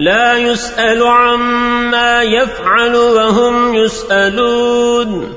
لا يسأل عما يفعل وهم يسألون.